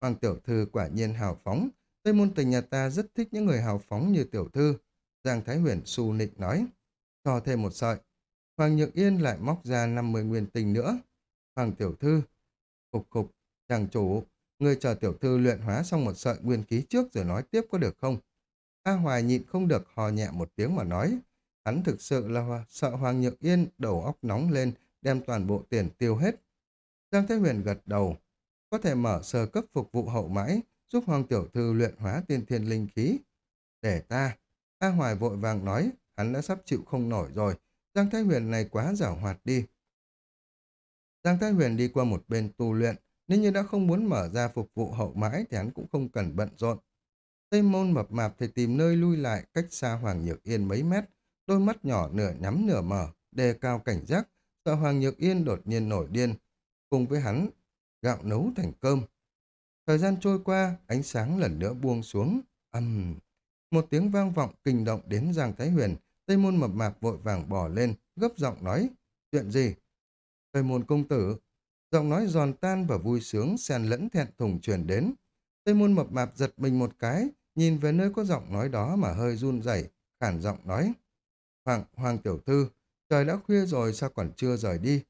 Hoàng tiểu thư quả nhiên hào phóng, Tây môn tình nhà ta rất thích những người hào phóng như tiểu thư. Giang Thái Huyền su nịnh nói, cho thêm một sợi. Hoàng Nhược Yên lại móc ra 50 nguyên tinh nữa. Hoàng tiểu thư, cục cục, chàng chủ, người chờ tiểu thư luyện hóa xong một sợi nguyên khí trước rồi nói tiếp có được không? A Hoài nhịn không được hò nhẹ một tiếng mà nói. Hắn thực sự là sợ Hoàng Nhược Yên đầu óc nóng lên, đem toàn bộ tiền tiêu hết. Giang Thái Huyền gật đầu. Có thể mở sơ cấp phục vụ hậu mãi, giúp Hoàng Tiểu Thư luyện hóa tiên thiên linh khí. Để ta. A Hoài vội vàng nói, hắn đã sắp chịu không nổi rồi. Giang Thái Huyền này quá giảo hoạt đi. Giang Thái Huyền đi qua một bên tu luyện, nếu như đã không muốn mở ra phục vụ hậu mãi thì hắn cũng không cần bận rộn. Tây môn mập mạp thì tìm nơi lui lại cách xa Hoàng Nhược Yên mấy mét, đôi mắt nhỏ nửa nhắm nửa mở, đề cao cảnh giác, sợ Hoàng Nhược Yên đột nhiên nổi điên. Cùng với hắn, gạo nấu thành cơm. Thời gian trôi qua, ánh sáng lần nữa buông xuống. Âm... Một tiếng vang vọng kinh động đến Giang Thái Huyền, Tây môn mập mạp vội vàng bỏ lên, gấp giọng nói, chuyện gì? Tây môn công tử, giọng nói giòn tan và vui sướng, xen lẫn thẹn thùng truyền đến. Tây môn mập mạp giật mình một cái, nhìn về nơi có giọng nói đó mà hơi run rẩy, khản giọng nói. Hoàng, Hoàng tiểu thư, trời đã khuya rồi sao còn chưa rời đi?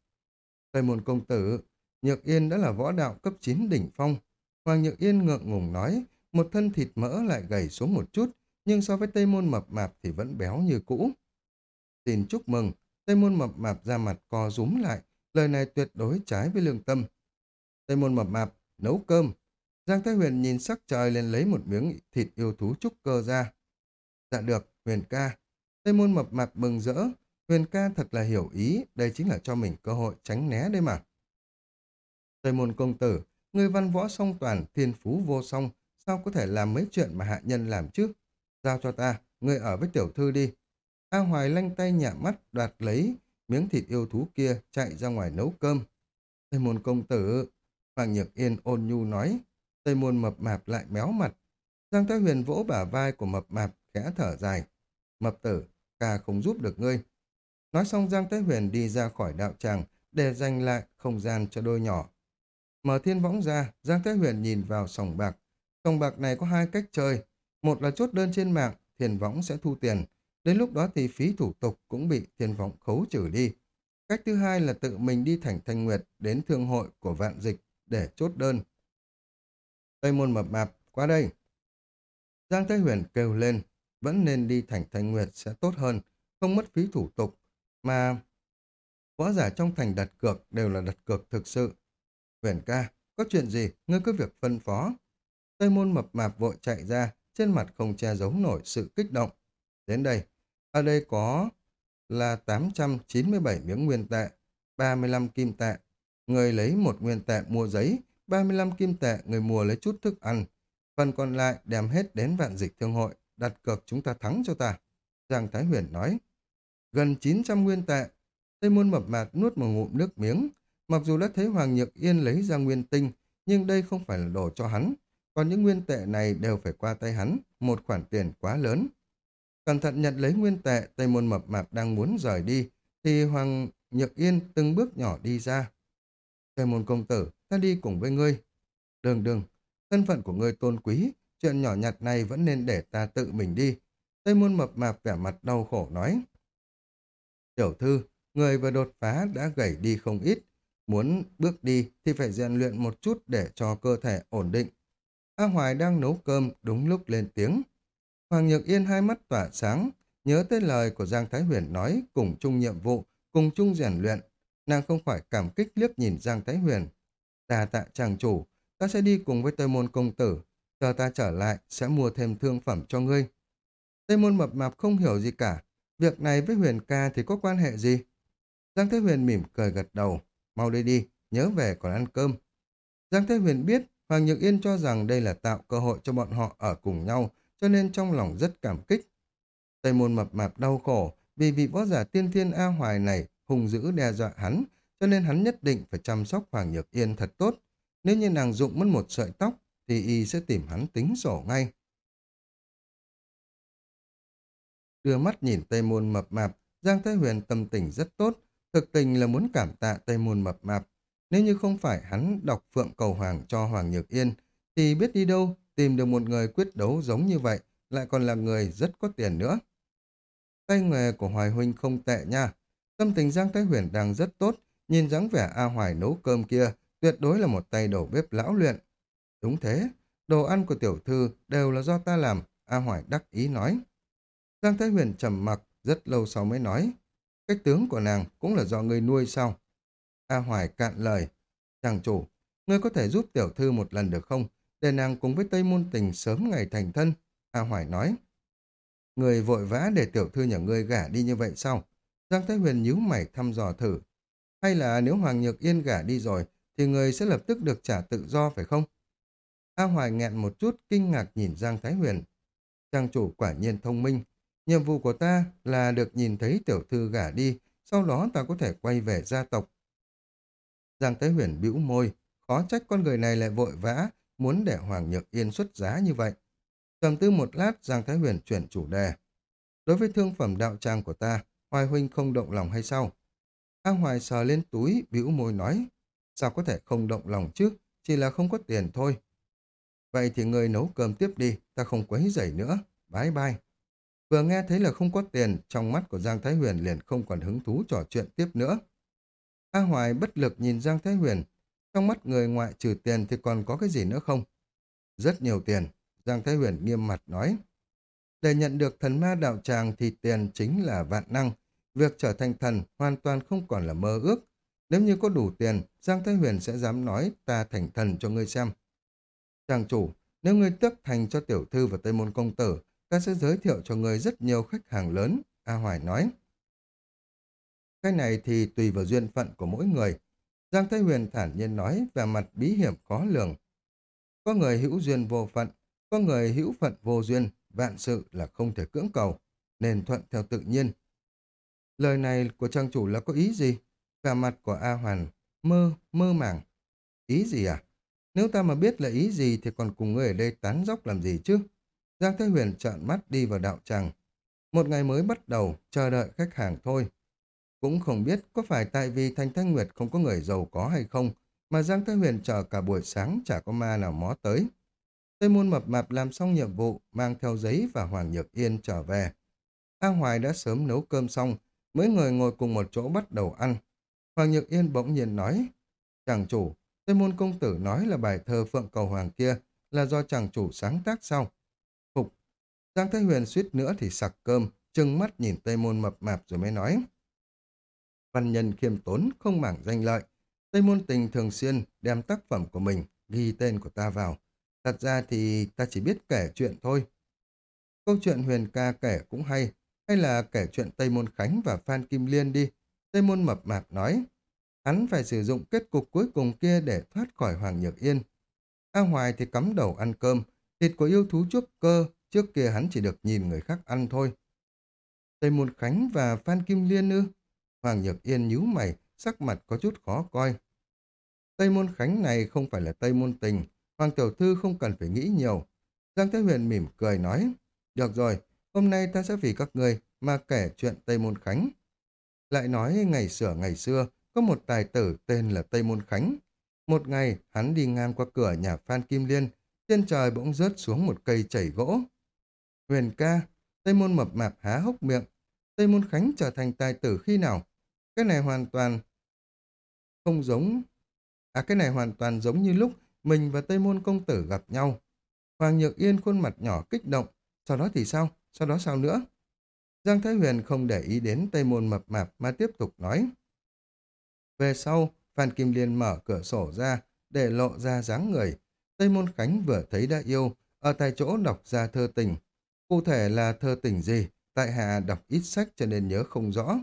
Tây môn công tử, Nhược Yên đã là võ đạo cấp 9 đỉnh phong. Hoàng Nhược Yên ngượng ngùng nói, một thân thịt mỡ lại gầy xuống một chút, nhưng so với Tây môn mập mạp thì vẫn béo như cũ. Xin chúc mừng, Tây môn mập mạp ra mặt co rúm lại, lời này tuyệt đối trái với lương tâm. Tây môn mập mạp, nấu cơm. Giang Thái Huyền nhìn sắc trời lên lấy một miếng thịt yêu thú trúc cơ ra. Dạ được, Huyền ca. Tây môn mập mạp mừng rỡ. Huyền ca thật là hiểu ý, đây chính là cho mình cơ hội tránh né đây mà. Tây môn công tử, người văn võ song toàn, thiên phú vô song, sao có thể làm mấy chuyện mà hạ nhân làm chứ? Giao cho ta, người ở với tiểu thư đi. A Hoài lanh tay nhả mắt đoạt lấy miếng thịt yêu thú kia chạy ra ngoài nấu cơm. Tây môn công tử, Hoàng Nhược Yên ôn nhu nói, Tây môn mập mạp lại méo mặt. Giang Thái Huyền vỗ bả vai của mập mạp, khẽ thở dài. Mập tử, ca không giúp được ngươi. Nói xong Giang Thái Huyền đi ra khỏi đạo tràng để dành lại không gian cho đôi nhỏ. Mở thiên võng ra, Giang Thái Huyền nhìn vào sòng bạc. Sòng bạc này có hai cách chơi. Một là chốt đơn trên mạng, thiên võng sẽ thu tiền. Đến lúc đó thì phí thủ tục cũng bị thiên võng khấu trừ đi. Cách thứ hai là tự mình đi thành Thanh Nguyệt đến thương hội của vạn dịch để chốt đơn. Tây môn mập mạp, qua đây. Giang Thái Huyền kêu lên, vẫn nên đi thành Thanh Nguyệt sẽ tốt hơn, không mất phí thủ tục, mà võ giả trong thành đặt cược đều là đặt cược thực sự. Huyền ca, có chuyện gì, ngươi cứ việc phân phó. Tây môn mập mạp vội chạy ra, trên mặt không che giấu nổi sự kích động. Đến đây, ở đây có là 897 miếng nguyên tệ, 35 kim tệ. Người lấy một nguyên tệ mua giấy, 35 kim tệ người mua lấy chút thức ăn. Phần còn lại đem hết đến vạn dịch thương hội, đặt cược chúng ta thắng cho ta. Giang Thái Huyền nói, gần 900 nguyên tệ. Tây môn mập mạp nuốt một ngụm nước miếng. Mặc dù đã thấy Hoàng Nhược Yên lấy ra nguyên tinh, nhưng đây không phải là đồ cho hắn. Còn những nguyên tệ này đều phải qua tay hắn, một khoản tiền quá lớn. Cẩn thận nhận lấy nguyên tệ, Tây môn mập mạp đang muốn rời đi, thì Hoàng Nhược Yên từng bước nhỏ đi ra. Tây môn công tử, ta đi cùng với ngươi. Đừng đừng, thân phận của ngươi tôn quý, chuyện nhỏ nhặt này vẫn nên để ta tự mình đi. Tây môn mập mạp vẻ mặt đau khổ nói. Tiểu thư, người vừa đột phá đã gầy đi không ít. Muốn bước đi thì phải rèn luyện một chút để cho cơ thể ổn định. A Hoài đang nấu cơm đúng lúc lên tiếng. Hoàng Nhược Yên hai mắt tỏa sáng, nhớ tới lời của Giang Thái Huyền nói cùng chung nhiệm vụ, cùng chung rèn luyện. Nàng không khỏi cảm kích liếc nhìn Giang Thái Huyền. Đà tạ chàng chủ, ta sẽ đi cùng với Tây Môn Công Tử. Chờ ta trở lại, sẽ mua thêm thương phẩm cho ngươi. Tây Môn mập mạp không hiểu gì cả. Việc này với Huyền ca thì có quan hệ gì? Giang thế Huyền mỉm cười gật đầu. Mau đi đi, nhớ về còn ăn cơm. Giang thế Huyền biết Hoàng Nhược Yên cho rằng đây là tạo cơ hội cho bọn họ ở cùng nhau, cho nên trong lòng rất cảm kích. Tây môn mập mạp đau khổ, vì vị võ giả tiên thiên A Hoài này hung dữ đe dọa hắn, cho nên hắn nhất định phải chăm sóc Hoàng Nhược Yên thật tốt. Nếu như nàng dụng mất một sợi tóc, thì y sẽ tìm hắn tính sổ ngay. Đưa mắt nhìn Tây Môn mập mạp, Giang Thái Huyền tâm tình rất tốt, thực tình là muốn cảm tạ Tây Môn mập mạp. Nếu như không phải hắn đọc Phượng Cầu Hoàng cho Hoàng Nhược Yên, thì biết đi đâu tìm được một người quyết đấu giống như vậy, lại còn là người rất có tiền nữa. Tay nghề của Hoài Huynh không tệ nha. Tâm tình Giang Thái Huyền đang rất tốt, nhìn dáng vẻ A Hoài nấu cơm kia, tuyệt đối là một tay đầu bếp lão luyện. Đúng thế, đồ ăn của tiểu thư đều là do ta làm, A Hoài đắc ý nói. Giang Thái Huyền trầm mặc, rất lâu sau mới nói. Cách tướng của nàng cũng là do người nuôi sao? A Hoài cạn lời. Chàng chủ, ngươi có thể giúp tiểu thư một lần được không? Để nàng cùng với Tây Môn Tình sớm ngày thành thân. A Hoài nói. Người vội vã để tiểu thư nhà ngươi gả đi như vậy sao? Giang Thái Huyền nhíu mày thăm dò thử. Hay là nếu Hoàng Nhược Yên gả đi rồi, thì người sẽ lập tức được trả tự do phải không? A Hoài nghẹn một chút, kinh ngạc nhìn Giang Thái Huyền. Trang chủ quả nhiên thông minh. Nhiệm vụ của ta là được nhìn thấy tiểu thư gả đi, sau đó ta có thể quay về gia tộc. Giang Thái Huyền bĩu môi, khó trách con người này lại vội vã, muốn để Hoàng Nhược Yên xuất giá như vậy. Tầm tư một lát, Giang Thái Huyền chuyển chủ đề. Đối với thương phẩm đạo trang của ta, Hoài Huynh không động lòng hay sao? A Hoài sờ lên túi, bĩu môi nói. Sao có thể không động lòng chứ? Chỉ là không có tiền thôi. Vậy thì người nấu cơm tiếp đi, ta không quấy rầy nữa. Bye bye. Vừa nghe thấy là không có tiền, trong mắt của Giang Thái Huyền liền không còn hứng thú trò chuyện tiếp nữa. A Hoài bất lực nhìn Giang Thái Huyền. Trong mắt người ngoại trừ tiền thì còn có cái gì nữa không? Rất nhiều tiền. Giang Thái Huyền nghiêm mặt nói. Để nhận được thần ma đạo tràng thì tiền chính là vạn năng. Việc trở thành thần hoàn toàn không còn là mơ ước. Nếu như có đủ tiền, Giang Thái Huyền sẽ dám nói ta thành thần cho ngươi xem. Chàng chủ, nếu ngươi tước thành cho tiểu thư và Tây Môn Công Tử, ta sẽ giới thiệu cho ngươi rất nhiều khách hàng lớn, A Hoài nói. Cái này thì tùy vào duyên phận của mỗi người. Giang Thái Huyền thản nhiên nói về mặt bí hiểm khó lường. Có người hữu duyên vô phận, có người hữu phận vô duyên, vạn sự là không thể cưỡng cầu, nên thuận theo tự nhiên. Lời này của trang chủ là có ý gì? Cả mặt của A Hoàn mơ, mơ màng. Ý gì à? Nếu ta mà biết là ý gì thì còn cùng người ở đây tán dốc làm gì chứ? Giang Thái Huyền trợn mắt đi vào đạo tràng. Một ngày mới bắt đầu, chờ đợi khách hàng thôi. Cũng không biết có phải tại vì Thanh Thanh Nguyệt không có người giàu có hay không, mà Giang Thái Huyền chờ cả buổi sáng chả có ma nào mó tới. Tây Môn Mập Mạp làm xong nhiệm vụ, mang theo giấy và Hoàng Nhược Yên trở về. A Hoài đã sớm nấu cơm xong, mấy người ngồi cùng một chỗ bắt đầu ăn. Hoàng Nhược Yên bỗng nhiên nói, chàng chủ, Tây Môn Công Tử nói là bài thơ Phượng Cầu Hoàng kia là do chàng chủ sáng tác sau. Phục, Giang Thái Huyền suýt nữa thì sặc cơm, trừng mắt nhìn Tây Môn Mập Mạp rồi mới nói. Văn nhân khiêm tốn, không mảng danh lợi. Tây Môn Tình thường xuyên đem tác phẩm của mình ghi tên của ta vào. Thật ra thì ta chỉ biết kể chuyện thôi. Câu chuyện huyền ca kể cũng hay, hay là kể chuyện Tây Môn Khánh và Phan Kim Liên đi. Tây Môn Mập Mạp nói, hắn phải sử dụng kết cục cuối cùng kia để thoát khỏi Hoàng Nhược Yên. A Hoài thì cắm đầu ăn cơm, thịt của yêu thú trước cơ, trước kia hắn chỉ được nhìn người khác ăn thôi. Tây Môn Khánh và Phan Kim Liên ư? Hoàng Nhược Yên nhíu mày, sắc mặt có chút khó coi. Tây Môn Khánh này không phải là Tây Môn Tình, Hoàng Tiểu Thư không cần phải nghĩ nhiều. Giang Thế Huyền mỉm cười nói, được rồi, hôm nay ta sẽ vì các người mà kể chuyện Tây Môn Khánh. Lại nói ngày xưa ngày xưa, có một tài tử tên là Tây Môn Khánh. Một ngày, hắn đi ngang qua cửa nhà Phan Kim Liên, trên trời bỗng rớt xuống một cây chảy gỗ. Huyền ca, Tây Môn mập mạp há hốc miệng. Tây Môn Khánh trở thành tài tử khi nào? Cái này hoàn toàn không giống... À cái này hoàn toàn giống như lúc mình và Tây Môn Công Tử gặp nhau. Hoàng Nhược Yên khuôn mặt nhỏ kích động. Sau đó thì sao? Sau đó sao nữa? Giang Thái Huyền không để ý đến Tây Môn mập mạp mà tiếp tục nói. Về sau, Phan Kim Liên mở cửa sổ ra để lộ ra dáng người. Tây Môn Khánh vừa thấy đã yêu, ở tại chỗ đọc ra thơ tình. Cụ thể là thơ tình gì? Tại hạ đọc ít sách cho nên nhớ không rõ.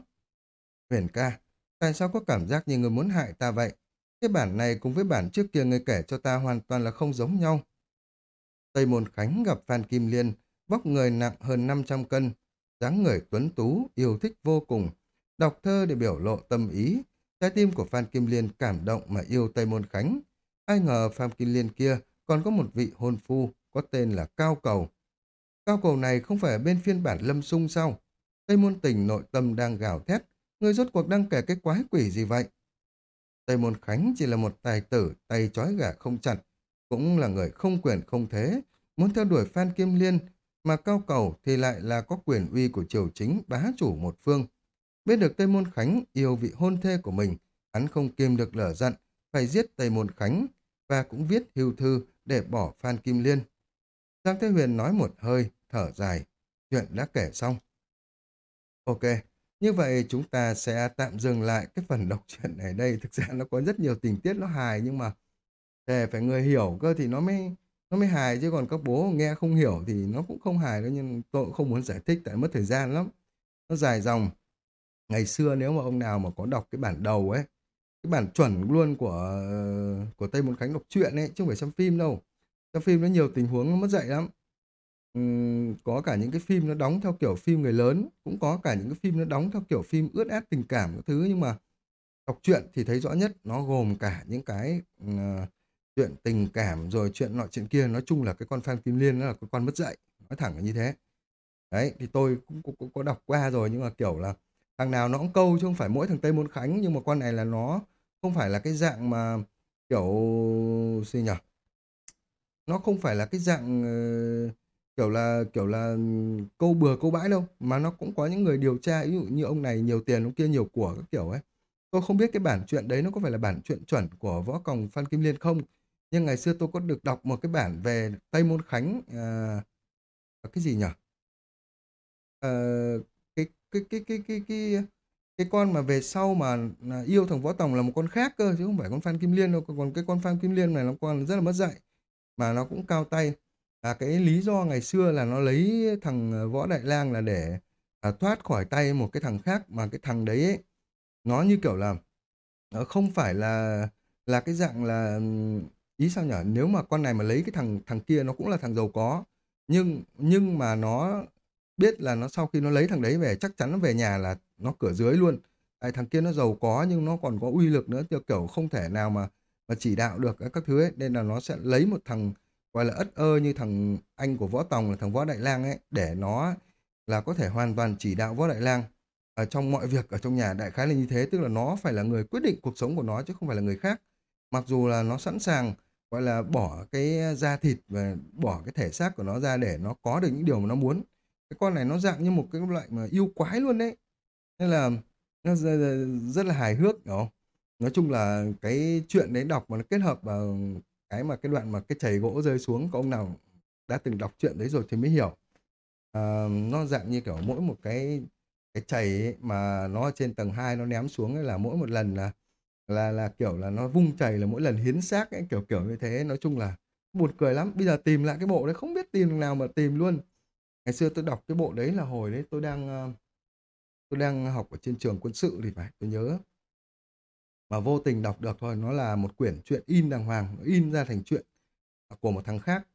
Huyền ca, tại sao có cảm giác như người muốn hại ta vậy? Cái bản này cùng với bản trước kia người kể cho ta hoàn toàn là không giống nhau. Tây Môn Khánh gặp Phan Kim Liên, bóc người nặng hơn 500 cân. dáng người tuấn tú, yêu thích vô cùng. Đọc thơ để biểu lộ tâm ý, trái tim của Phan Kim Liên cảm động mà yêu Tây Môn Khánh. Ai ngờ Phan Kim Liên kia còn có một vị hôn phu có tên là Cao Cầu. Cao Cầu này không phải ở bên phiên bản Lâm Sung sao? Tây Môn Tình nội tâm đang gào thét, người rốt cuộc đang kể cái quái quỷ gì vậy? Tây Môn Khánh chỉ là một tài tử, tay trói gà không chặt, cũng là người không quyền không thế, muốn theo đuổi Phan Kim Liên, mà cao cầu thì lại là có quyền uy của triều chính bá chủ một phương. Biết được Tây Môn Khánh yêu vị hôn thê của mình, hắn không kiềm được lở giận, phải giết Tây Môn Khánh, và cũng viết hưu thư để bỏ Phan Kim Liên. Giang Thế Huyền nói một hơi, thở dài, chuyện đã kể xong. Ok, như vậy chúng ta sẽ tạm dừng lại cái phần đọc truyện này đây. Thực ra nó có rất nhiều tình tiết nó hài nhưng mà để phải người hiểu cơ thì nó mới nó mới hài chứ còn các bố nghe không hiểu thì nó cũng không hài đâu nhưng tôi cũng không muốn giải thích tại mất thời gian lắm. Nó dài dòng. Ngày xưa nếu mà ông nào mà có đọc cái bản đầu ấy, cái bản chuẩn luôn của của Tây Môn Khánh đọc truyện ấy chứ không phải xem phim đâu. Xem phim nó nhiều tình huống nó mất dạy lắm. Uhm, có cả những cái phim nó đóng theo kiểu phim người lớn, cũng có cả những cái phim nó đóng theo kiểu phim ướt át tình cảm các thứ nhưng mà đọc truyện thì thấy rõ nhất nó gồm cả những cái uh, chuyện tình cảm rồi chuyện nọ chuyện kia nói chung là cái con Phan Kim Liên nó là cái con mất dạy nói thẳng là như thế. Đấy thì tôi cũng, cũng, cũng có đọc qua rồi nhưng mà kiểu là thằng nào nó cũng câu chứ không phải mỗi thằng Tây Môn Khánh nhưng mà con này là nó không phải là cái dạng mà kiểu gì nhỉ nó không phải là cái dạng uh, kiểu là kiểu là câu bừa câu bãi đâu mà nó cũng có những người điều tra ví dụ như ông này nhiều tiền ông kia nhiều của các kiểu ấy. Tôi không biết cái bản chuyện đấy nó có phải là bản chuyện chuẩn của võ còng phan kim liên không nhưng ngày xưa tôi có được đọc một cái bản về tây môn khánh à, à cái gì nhỉ à, ờ, cái, cái cái cái cái cái cái con mà về sau mà à, yêu thằng võ tòng là một con khác cơ chứ không phải con phan kim liên đâu. Còn cái con phan kim liên này nó con rất là mất dạy mà nó cũng cao tay. À, cái lý do ngày xưa là nó lấy thằng à, Võ Đại Lang là để à, thoát khỏi tay một cái thằng khác mà cái thằng đấy ấy, nó như kiểu là nó không phải là là cái dạng là ý sao nhở? nếu mà con này mà lấy cái thằng thằng kia nó cũng là thằng giàu có nhưng nhưng mà nó biết là nó sau khi nó lấy thằng đấy về chắc chắn nó về nhà là nó cửa dưới luôn tại thằng kia nó giàu có nhưng nó còn có uy lực nữa kiểu kiểu không thể nào mà mà chỉ đạo được các thứ ấy nên là nó sẽ lấy một thằng gọi là ất ơ như thằng anh của Võ Tòng là thằng Võ Đại Lang ấy, để nó là có thể hoàn toàn chỉ đạo Võ Đại Lang ở trong mọi việc ở trong nhà đại khái là như thế, tức là nó phải là người quyết định cuộc sống của nó chứ không phải là người khác. Mặc dù là nó sẵn sàng gọi là bỏ cái da thịt và bỏ cái thể xác của nó ra để nó có được những điều mà nó muốn. Cái con này nó dạng như một cái loại mà yêu quái luôn đấy. Nên là nó rất là hài hước, hiểu không? Nói chung là cái chuyện đấy đọc mà nó kết hợp vào cái mà cái đoạn mà cái chảy gỗ rơi xuống có ông nào đã từng đọc chuyện đấy rồi thì mới hiểu à, nó dạng như kiểu mỗi một cái cái chảy mà nó trên tầng 2 nó ném xuống là mỗi một lần là là là kiểu là nó vung chày là mỗi lần hiến xác ấy, kiểu kiểu như thế, nói chung là buồn cười lắm. Bây giờ tìm lại cái bộ đấy, không biết tìm nào mà tìm luôn. Ngày xưa tôi đọc cái bộ đấy là hồi đấy tôi đang ờ, tôi đang học ở trên trường quân sự thì phải, tôi nhớ. Mà vô tình đọc được thôi, nó là một quyển truyện in đàng hoàng in ra thành chuyện của một thằng khác.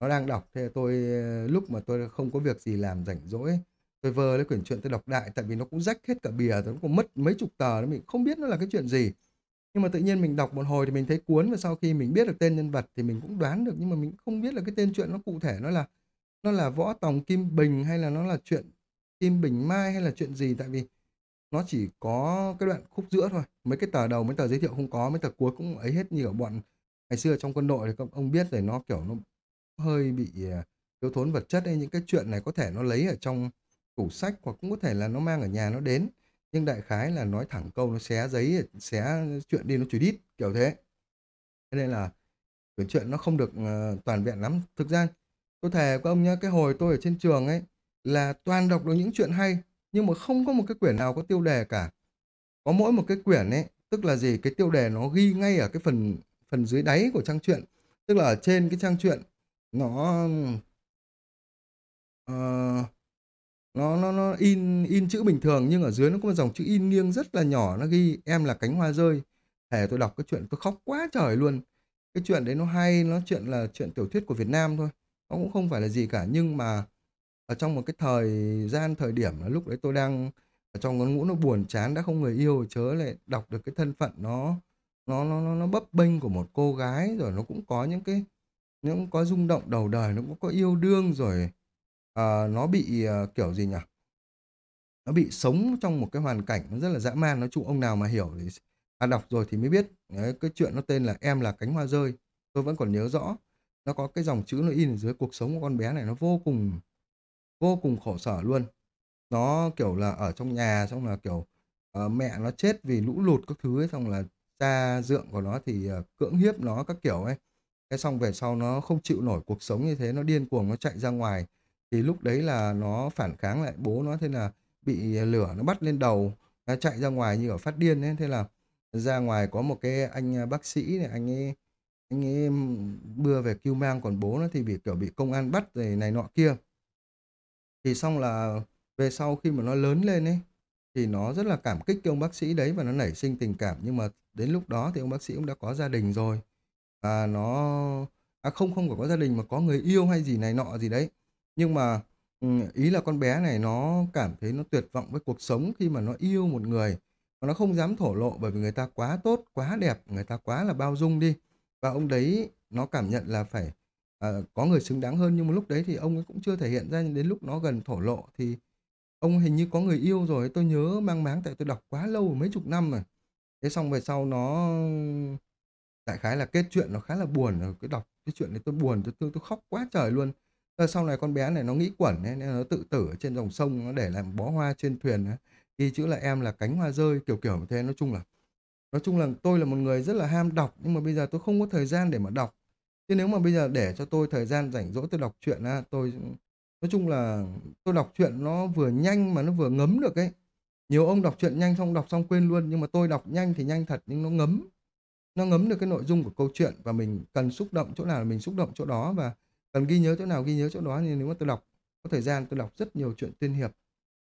Nó đang đọc, thế tôi ờ, lúc mà tôi không có việc gì làm rảnh rỗi, tôi vơ lấy quyển truyện tôi đọc đại, tại vì nó cũng rách hết cả bìa nó cũng mất mấy chục tờ nó mình không biết nó là cái chuyện gì nhưng mà tự nhiên mình đọc một hồi thì mình thấy cuốn và sau khi mình biết được tên nhân vật thì mình cũng đoán được. Nhưng mà mình không biết là cái tên chuyện nó cụ thể nó là nó là võ tòng kim bình hay là nó là chuyện kim bình mai hay là chuyện gì? Tại vì nó chỉ có cái đoạn khúc giữa thôi. Mấy cái tờ đầu, mấy tờ giới thiệu không có, mấy tờ cuối cũng ấy hết. Như ở bọn ngày xưa trong quân đội thì các ông biết rồi, nó kiểu nó hơi bị à, thiếu thốn vật chất ấy. Những cái chuyện này có thể nó lấy ở trong tủ sách hoặc cũng có thể là nó mang ở nhà nó đến nhưng đại khái là nói thẳng câu nó xé giấy xé chuyện đi nó chửi đít kiểu thế. Thế nên là quyển chuyện nó không được uh, toàn vẹn lắm. Thực ra tôi thề các ông nhá cái hồi tôi ở trên trường ấy là toàn đọc được những chuyện hay nhưng mà không có một cái quyển nào có tiêu đề cả. Có mỗi một cái quyển ấy tức là gì? Cái tiêu đề nó ghi ngay ở cái phần phần dưới đáy của trang truyện. Tức là ở trên cái trang truyện nó uh, nó nó nó in in chữ bình thường nhưng ở dưới nó có một dòng chữ in nghiêng rất là nhỏ nó ghi em là cánh hoa rơi. Thể tôi đọc cái chuyện tôi khóc quá trời luôn. Cái chuyện đấy nó hay nó chuyện là chuyện tiểu thuyết của Việt Nam thôi nó cũng không phải là gì cả. Nhưng mà ở trong một cái thời gian thời điểm là lúc đấy tôi đang ở trong ngón ngũ nó buồn chán đã không người yêu chớ lại đọc được cái thân phận nó nó nó nó, nó bấp bênh của một cô gái rồi nó cũng có những cái nó cũng có rung động đầu đời nó cũng có yêu đương rồi uh, nó bị uh, kiểu gì nhỉ? Nó bị sống trong một cái hoàn cảnh nó rất là dã man. Nói chung ông nào mà hiểu thì à, đọc rồi thì mới biết. Đấy, cái chuyện nó tên là em là cánh hoa rơi. Tôi vẫn còn nhớ rõ. Nó có cái dòng chữ nó in ở dưới cuộc sống của con bé này nó vô cùng vô cùng khổ sở luôn. Nó kiểu là ở trong nhà xong là kiểu uh, mẹ nó chết vì lũ lụt các thứ ấy xong là cha dượng của nó thì uh, cưỡng hiếp nó các kiểu ấy. Cái xong về sau nó không chịu nổi cuộc sống như thế nó điên cuồng nó chạy ra ngoài thì lúc đấy là nó phản kháng lại, bố nó thế là bị lửa nó bắt lên đầu, nó chạy ra ngoài như ở phát điên ấy. Thế là ra ngoài có một cái anh à, bác sĩ này, anh ấy anh ấy bưa về cứu mang, còn bố nó thì bị, kiểu, bị công an bắt rồi này nọ kia. Thì xong là về sau khi mà nó lớn lên ấy, thì nó rất là cảm kích cái ông bác sĩ đấy và nó nảy sinh tình cảm. Nhưng mà đến lúc đó thì ông bác sĩ cũng đã có gia đình rồi. Và nó à không không phải có gia đình mà có người yêu hay gì này nọ gì đấy nhưng mà ừ, ý là con bé này nó cảm thấy nó tuyệt vọng với cuộc sống khi mà nó yêu một người mà nó không dám thổ lộ bởi vì người ta quá tốt quá đẹp người ta quá là bao dung đi. Và ông đấy nó cảm nhận là phải à, có người xứng đáng hơn. Nhưng mà lúc đấy thì ông ấy cũng chưa thể hiện ra đến lúc nó gần thổ lộ thì ông hình như có người yêu rồi. Tôi nhớ mang máng tại tôi đọc quá lâu mấy chục năm rồi. Thế xong về sau nó đại khái là kết chuyện nó khá là buồn. Cái đọc cái chuyện này tôi buồn tôi tôi, tôi khóc quá trời luôn rồi sau này con bé này nó nghĩ quẩn ấy, nên nó tự tử trên dòng sông nó để làm bó hoa trên thuyền ấy. ghi chữ là em là cánh hoa rơi kiểu kiểu như thế. Nói chung là nói chung là tôi là một người rất là ham đọc nhưng mà bây giờ tôi không có thời gian để mà đọc. Chứ nếu mà bây giờ để cho tôi thời gian rảnh rỗi tôi đọc truyện á tôi nói chung là tôi đọc truyện nó vừa nhanh mà nó vừa ngấm được ấy. Nhiều ông đọc truyện nhanh xong đọc xong quên luôn nhưng mà tôi đọc nhanh thì nhanh thật nhưng nó ngấm. Nó ngấm được cái nội dung của câu chuyện và mình cần xúc động chỗ nào là mình xúc động chỗ đó. Và cần ghi nhớ chỗ nào ghi nhớ chỗ đó nhưng nếu mà tôi đọc có thời gian tôi đọc rất nhiều chuyện tiên hiệp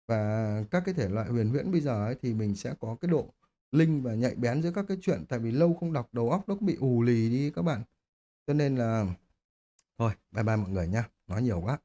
và các cái thể loại huyền huyễn bây giờ ấy, thì mình sẽ có cái độ linh và nhạy bén giữa các cái chuyện. Tại vì lâu không đọc đầu óc nó cũng bị ù lì đi các bạn. Cho nên là thôi bye bye mọi người nha nói nhiều quá.